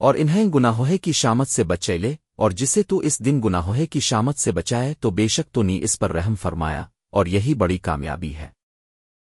اور انہیں گناہوہے کی شامت سے بچے لے، اور جسے تو اس دن گناہوہے کی شامت سے بچائے، تو بے شک تو نی اس پر رحم فرمایا، اور یہی بڑی کامیابی ہے۔